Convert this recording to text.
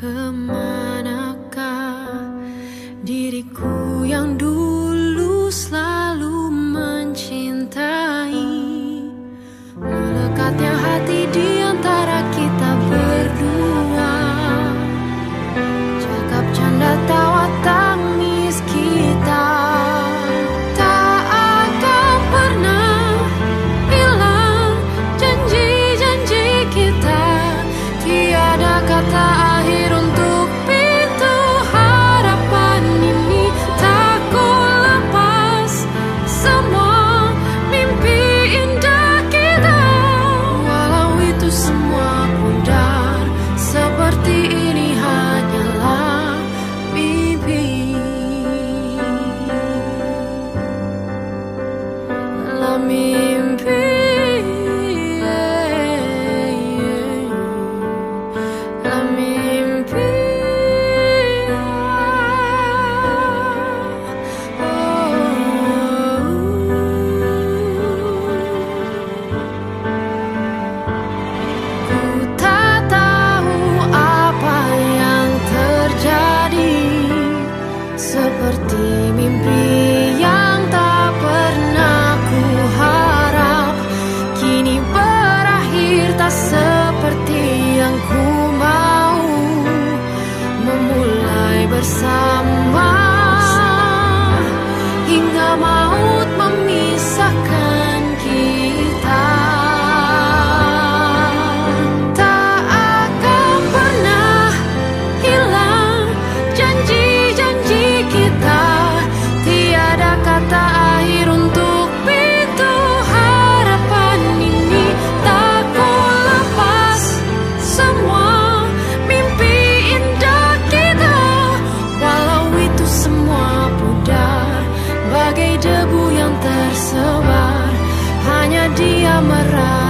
Ke manakah diriku yang dulu selalu Come around.